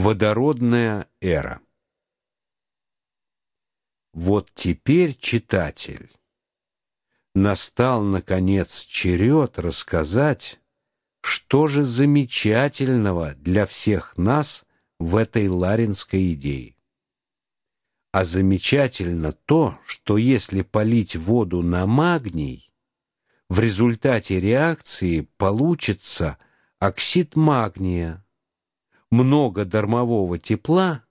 Водородная эра. Вот теперь, читатель, настал наконец черед рассказать, что же замечательного для всех нас в этой ларинской идее. А замечательно то, что если полить воду на магний, в результате реакции получится оксид магния, много дармового тепла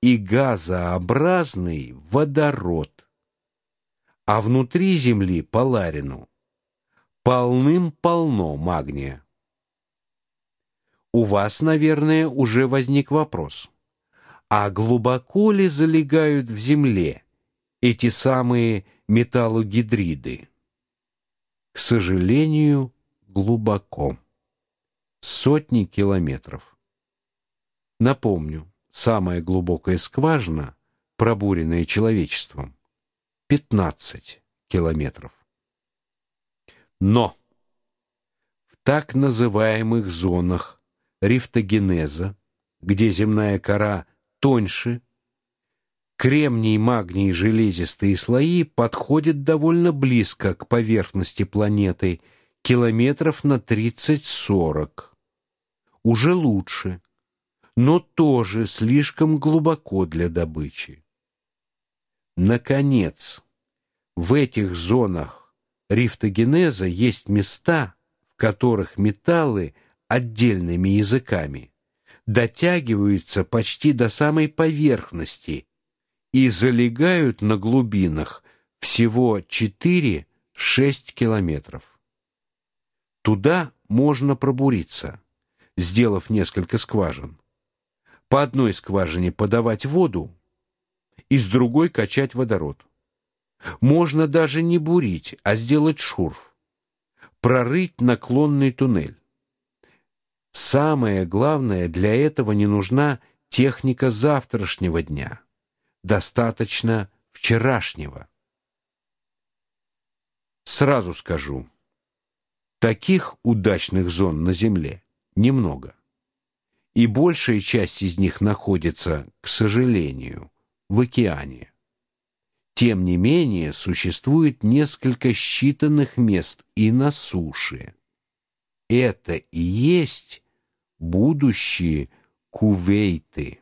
и газообразный водород. А внутри Земли по Ларину полным-полно магния. У вас, наверное, уже возник вопрос. А глубоко ли залегают в земле эти самые металлогидриды? К сожалению, глубоко. Сотни километров. Напомню, самая глубокая скважина, пробуренная человечеством, 15 километров. Но в так называемых зонах рифтогенеза, где земная кора тоньше, кремний, магний железистые слои подходят довольно близко к поверхности планеты, километров на 30-40. Уже лучше но тоже слишком глубоко для добычи. Наконец, в этих зонах рифтогенеза есть места, в которых металлы отдельными языками дотягиваются почти до самой поверхности и залегают на глубинах всего 4-6 километров. Туда можно пробуриться, сделав несколько скважин по одной скважине подавать воду, из другой качать водород. Можно даже не бурить, а сделать шурф. Прорыть наклонный туннель. Самое главное, для этого не нужна техника завтрашнего дня. Достаточно вчерашнего. Сразу скажу, таких удачных зон на Земле немного и большая часть из них находится, к сожалению, в океане. Тем не менее, существует несколько считанных мест и на суше. Это и есть будущие кувейты,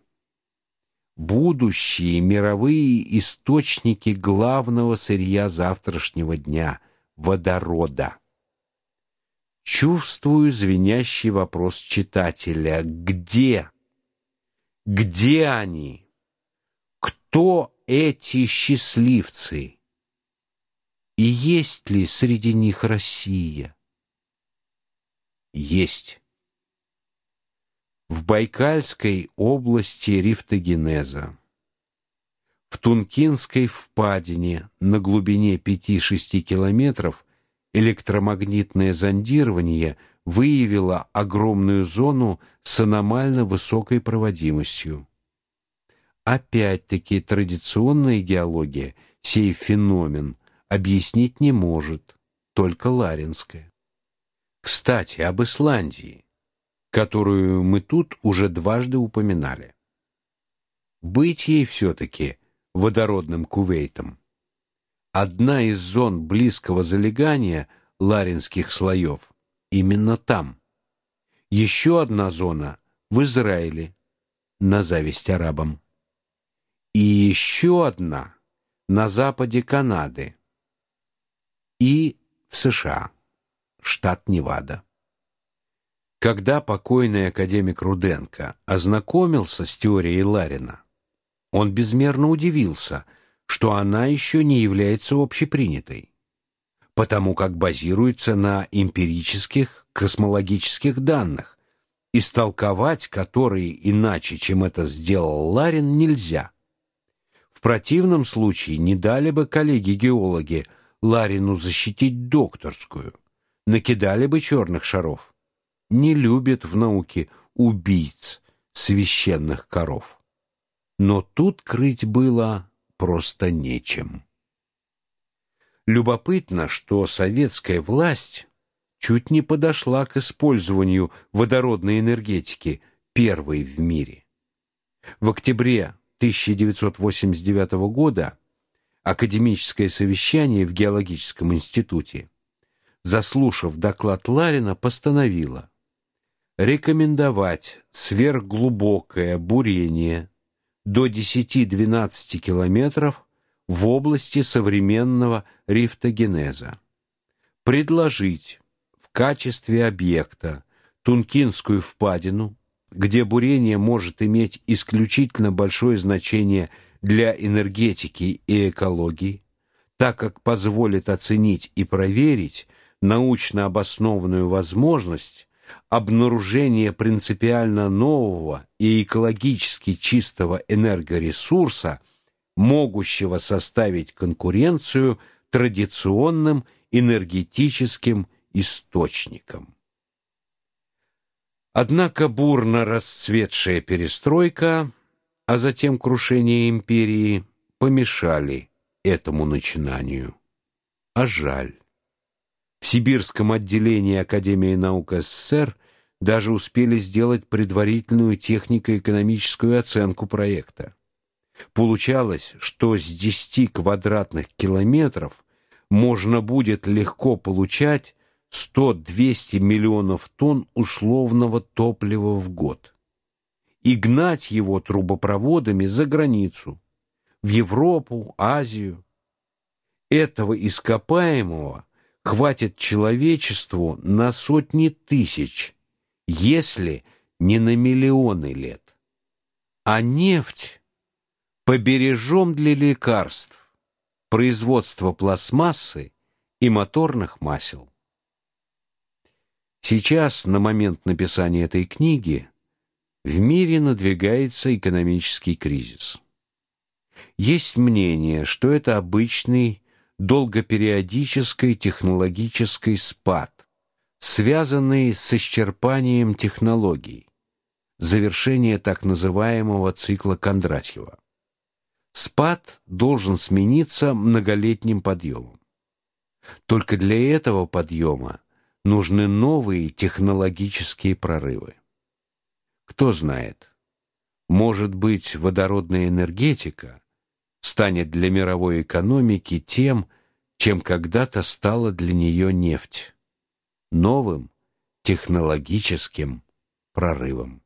будущие мировые источники главного сырья завтрашнего дня водорода. Чувствую звенящий вопрос читателя: где? Где они? Кто эти счастливцы? И есть ли среди них Россия? Есть. В Байкальской области рифтогенеза, в Тункинской впадине на глубине 5-6 километров электромагнитное зондирование выявило огромную зону с аномально высокой проводимостью. Опять-таки традиционная геология сей феномен объяснить не может, только Ларинская. Кстати, об Исландии, которую мы тут уже дважды упоминали. Быть ей все таки водородным Кувейтом одна из зон близкого залегания ларинских слоев именно там. Еще одна зона в Израиле, на зависть арабам. И еще одна на западе Канады. И в США, штат Невада. Когда покойный академик Руденко ознакомился с теорией Ларина, он безмерно удивился – что она еще не является общепринятой, потому как базируется на эмпирических космологических данных, истолковать которые иначе, чем это сделал Ларин, нельзя. В противном случае не дали бы коллеги-геологи Ларину защитить докторскую, накидали бы черных шаров. Не любят в науке убийц священных коров. Но тут крыть было просто нечем. Любопытно, что советская власть чуть не подошла к использованию водородной энергетики первой в мире. В октябре 1989 года академическое совещание в геологическом институте, заслушав доклад Ларина, постановило рекомендовать сверхглубокое бурение до 10-12 километров в области современного рифтогенеза. Предложить в качестве объекта Тункинскую впадину, где бурение может иметь исключительно большое значение для энергетики и экологии, так как позволит оценить и проверить научно обоснованную возможность обнаружения принципиально нового и экологически чистого энергоресурса, могущего составить конкуренцию традиционным энергетическим источникам. Однако бурно расцветшая перестройка, а затем крушение империи помешали этому начинанию. А жаль. В сибирском отделении Академии наук СССР даже успели сделать предварительную технико-экономическую оценку проекта. Получалось, что с 10 квадратных километров можно будет легко получать 100-200 миллионов тонн условного топлива в год и гнать его трубопроводами за границу, в Европу, Азию. Этого ископаемого хватит человечеству на сотни тысяч, если не на миллионы лет. А нефть побережем для лекарств, производства пластмассы и моторных масел. Сейчас, на момент написания этой книги, в мире надвигается экономический кризис. Есть мнение, что это обычный долгопериодический технологический спад, связанный с исчерпанием технологий, завершение так называемого цикла Кондратьева. Спад должен смениться многолетним подъемом. Только для этого подъема нужны новые технологические прорывы. Кто знает, может быть, водородная энергетика станет для мировой экономики тем, чем когда-то стала для нее нефть новым технологическим прорывом.